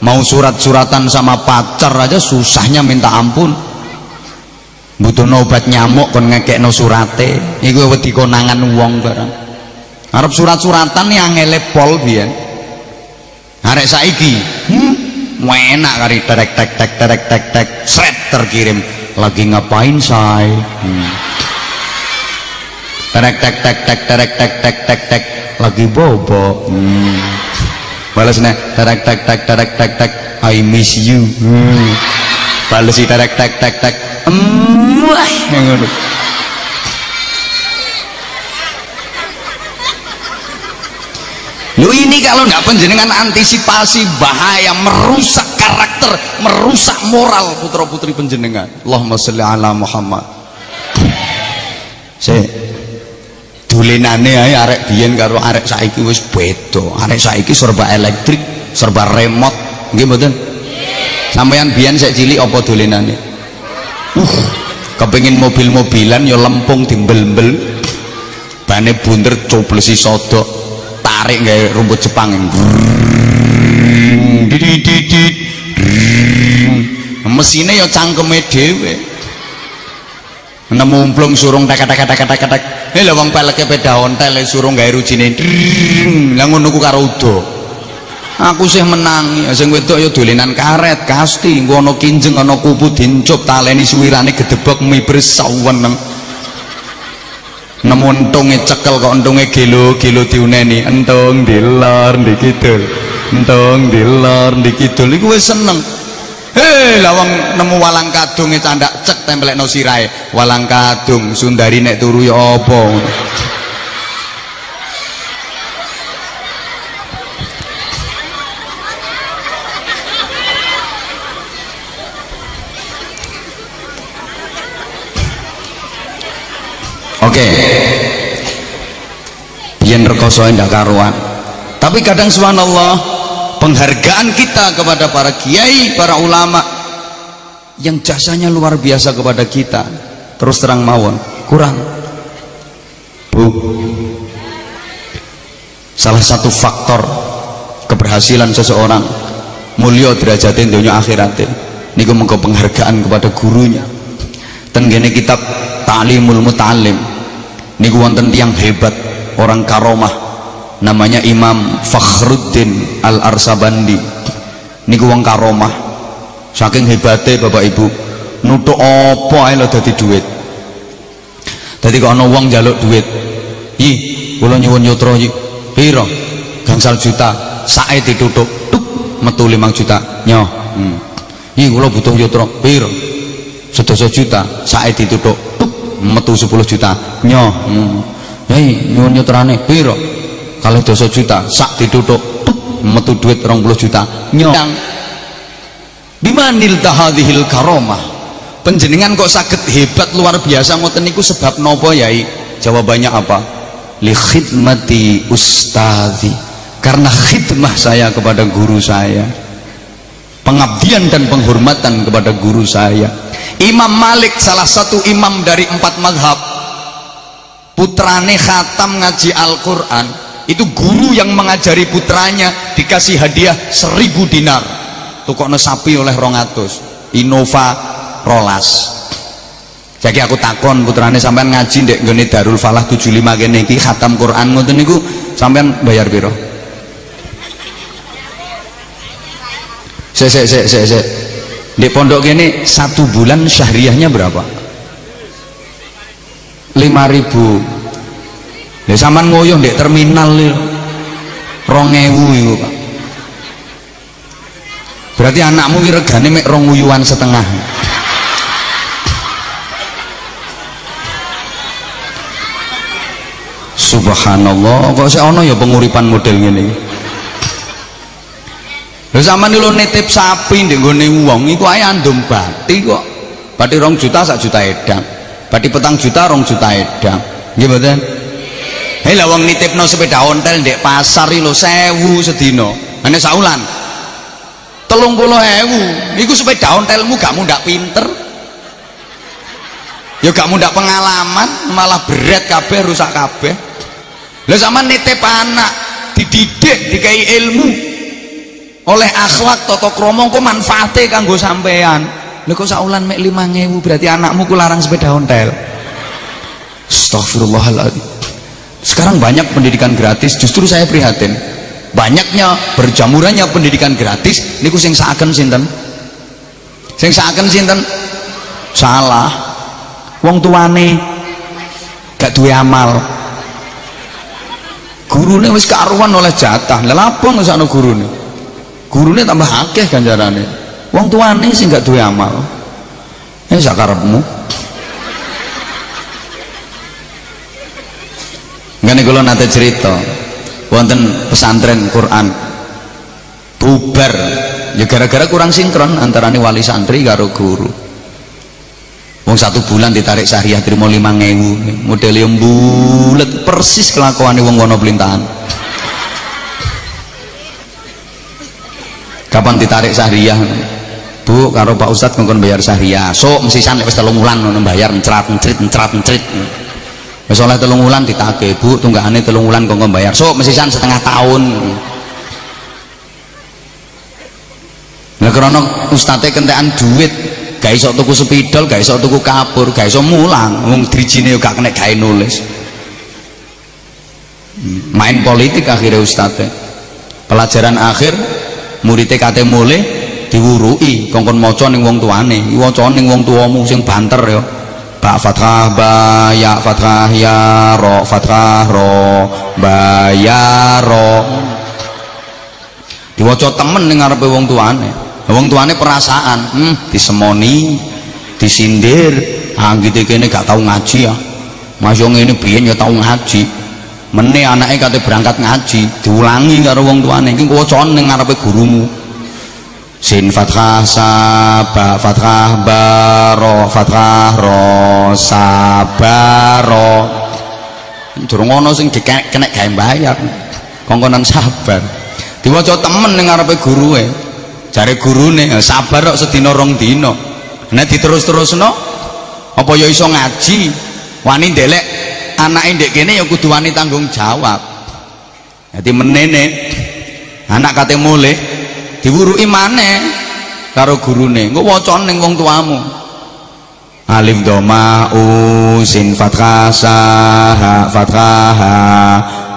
mau surat-suratan sama pacar aja susahnya minta ampun. Butuh obat nyamuk kon ngekekno surate. Iku wedi konangan wong barang. Arep surat-suratan yang pol biyen. Arek saiki hmm enak kari terek tek tek terek tek tek sret terkirim. Lagi ngapain say hmm. terek tek tek tek terek tek tek tek tek lagi bobo hmm. Balas nih terek tek tek terek tek tek I miss you hmm. balas si terek tek tek tek hmm. wah ngono Lu ini kalau nggak penjenengan antisipasi bahaya merusak karakter, merusak moral putra putri penjenengan. Allahumma sholli ala Muhammad. Se dolenane ae arek biyen karo arek saiki wis beda. Arek saiki serba elektrik, serba remote. Nggih mboten? Sampeyan biyen sik cilik apa dolenane? Uh, kepengin mobil-mobilan ya lempung dimbel-mbel. Bane bunder coblesi sodok tarik nggak rumput Jepang mesinnya ya cangkeme dhewe nemu umplung surung tak tak tak tak tak ini lho wong peleke peda ontel surung gawe rujine lah ngono ku karo udo. Aku sih menang ya sing wedok ya dolenan karet kasti. Engko ana kinjeng ana kupu dincup taleni suwirane gedebok miber saweneng nemu entunge cekel kok entunge gelo gelo diuneni. Entung dilor di kidul. Entung dilor di kidul. Iku wis seneng hei lawang nemu walang kadung candak cek tempelek no sirai walang kadung sundari nek turu ya apa? Oke. Okay. biar rekoso karuan. Tapi kadang subhanallah penghargaan kita kepada para kiai para ulama yang jasanya luar biasa kepada kita. Terus terang mawon kurang. Bu salah satu faktor keberhasilan seseorang mulia derajatnya dunia akhiratnya ini mengko penghargaan kepada gurunya. Tenggene kitab ta'limul muta'alim niku wonten tiang hebat orang karomah namanya Imam Fakhruddin Al Arsabandi niku wong karomah. Saking hebatnya Bapak Ibu. Nutuk apa ae lho dadi duit. Dadi kok ana wong njaluk duit. I kula nyuwun yutra iki pira gangsal juta. Sae ditutuk. Tuk metu 5 juta. Nyoh hmm. i kula butuh yutra pira sedasa juta. Sae ditutuk. Metu 10 juta. Nyoh hmm. hei nyuwun nyutrane piro kalau dosa juta sak ditutuk metu duit 20 juta nyoh bimanil tahadhil karomah. Penjenengan kok sakit hebat luar biasa ngoten niku sebab nopo yai? Jawabannya apa? Li khidmati ustazi. Karena khidmah saya kepada guru saya. Pengabdian dan penghormatan kepada guru saya. Imam Malik salah satu imam dari empat madhab. Putrane khatam ngaji Al-Quran itu guru yang mengajari putranya dikasih hadiah seribu dinar. Tukokno sapi oleh rongatus Innova rolas. Jadi aku takon putrane sampean ngaji dek gini Darul Falah 75 gini iki khatam Quran ngoten niku sampean bayar piro? Se se se se se di pondok ini satu bulan syahriahnya berapa? 5000 ya sama ngoyo di terminal rongewu itu pak berarti anakmu regane mek rong uyuan setengah subhanallah kok saya ono ya penguripan model gini Lho sampean lho nitip sapi ndek nggone wong iku ae andum bati kok. Bati rong juta sak juta edang. Bati petang juta rong juta edang. Nggih mboten? Hei lah wong nitipno sepeda ontel ndek pasar lho 1000 sedina. Ane saulan. 30.000. Iku sepeda ontelmu gak mundak pinter. Ya gak mundak pengalaman, malah berat kabeh rusak kabeh. Lah sampean nitip anak dididik dikai ilmu oleh akhlak toto kromo kok manfaatnya kanggo sampean lho kok saulan mek 5000 berarti anakmu ku larang sepeda ontel Astagfirullahaladzim sekarang banyak pendidikan gratis justru saya prihatin. Banyaknya berjamurannya pendidikan gratis niku sing seakan sinten? Sing seakan sinten? Salah. Wong tuane gak duwe amal. Gurune wis karuan oleh jatah. Lha lapo ngesakno gurune? Gurune tambah akeh ganjarane. Wong tuane sing gak duwe amal. Eh sakarepmu Ngene kula nate cerita wonten pesantren Quran. Bubar. Ya gara-gara kurang sinkron antarane wali santri karo guru. Wong satu bulan ditarik syariah terima lima ngewu model yang bulet persis kelakuan wong wono pelintahan. Kapan ditarik syariah? Bu karo pak ustadz ngomong bayar syariah. So mesti santai wis telung wulan bayar mencrat mencrit mencrat mencrit wis oleh telung wulan ditagih Bu. Tunggakane telung wulan kok bayar so mesisan setengah tahun. Nah karena ustate kentekan duit gak iso tuku sepidol gak iso tuku kapur gak iso mulang. Wong drijine gak kena gawe nulis. Main politik akhirnya ustate pelajaran akhir muridnya kate mulai diwurui kongkon maca ning wong tuane waca ning wong tuamu sing banter ya ba fathah ba ya fathah ya ro fathah ro ba ya ro. Diwaca temen ning ngarepe wong tuane. Wong tuane perasaan hmm disemoni disindir anggite kene gak tau ngaji ya. Mas yo ngene biyen ya tau ngaji. Meneh anake kate berangkat ngaji diulangi karo wong tuane. Iki wacane ning ngarepe gurumu sin fathah saba fathah baro fathah ro sabaro. Durung ana sing dikek kena gawe bayar kongkonan sabar. Diwaca temen ning ngarepe guruwe. Jare gurune sabar kok sedina rong dina. Nek diterus-terusno apa ya iso ngaji? Wani ndelek anake ndek kene ya kudu wani tanggung jawab. Jadi menene? Anak kate mulih diwuruki maneh karo gurune. Engko wacan ning wong tuamu. Alif doma u sin fathah ha fathah ha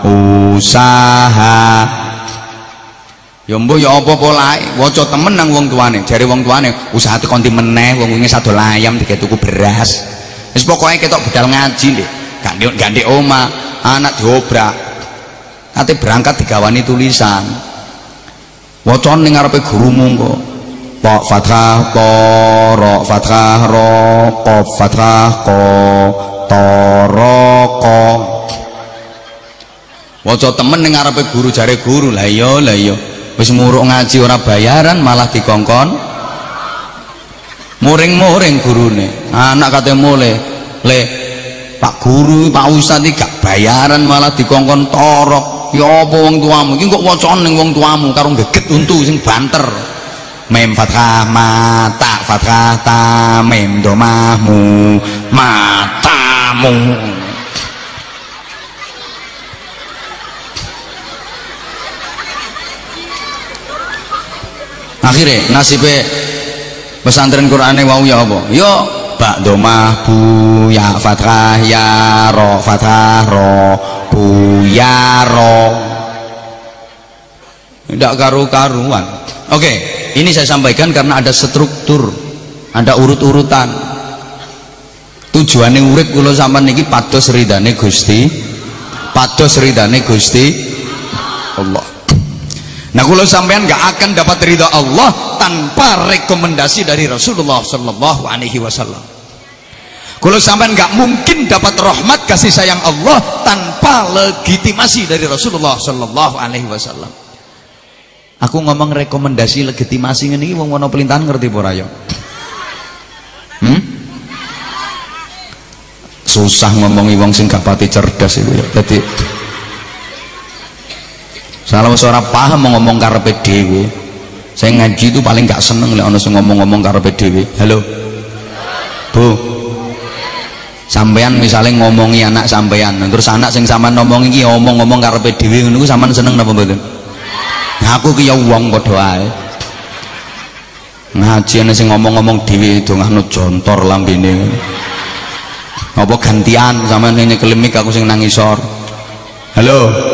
usaha. Ya mbuh ya apa polae waca temen nang wong tuane. Jare wong tuane usaha tekan meneh? Wong wingi sadol ayam dikek tuku beras. Wis pokoke ketok bedal ngaji ndek. Gandhe gandhe oma anak diobrak. Ate berangkat digawani tulisan wacan ning ngarepe gurumu kok pa fathah ko ro fathah ro fathah ko toroko waca temen ning ngarepe guru jare guru. Lah iya lah iya. Wis muruk ngaji ora bayaran malah dikongkon. Muring-muring gurune. Anak kate mule le Pak Guru, Pak Ustadz gak bayaran malah dikongkon torok ya apa wong tuamu? Iki kok wacan ning wong tuamu karo geget untu sing banter. Mem fathah mata fathah ta mem domahmu matamu. Akhirnya nasibnya pesantren Quran wau ya apa? Ya bak domah bu ya fathah ya ro fathah ro. Buyaro tidak karu-karuan. Oke ini saya sampaikan karena ada struktur ada urut-urutan. Tujuannya urip kula sampean niki pados ridane Gusti pados ridane Gusti Allah nah kula sampean nggak akan dapat ridha Allah tanpa rekomendasi dari Rasulullah sallallahu alaihi wasallam kalau sampai nggak mungkin dapat rahmat kasih sayang Allah tanpa legitimasi dari Rasulullah Shallallahu Alaihi Wasallam. Aku ngomong rekomendasi legitimasi ini wong wono pelintahan ngerti pura ya? Hmm? Susah ngomongi wong sing gak pati cerdas itu ya. Jadi salah seorang paham mau ngomong karepe dhewe. Saya ngaji itu paling gak seneng lek ana ngomong-ngomong karepe dhewe. Halo. Bu, sampean misalnya ngomongi anak sampean terus anak sing sama ngomong iki ngomong-ngomong karepe dhewe ngono ku sampean seneng napa mboten aku ki ya wong padha ae ngaji ana sing ngomong-ngomong dhewe dongahno jontor lambene apa gantian sampean sing nyekelimik aku sing nang isor halo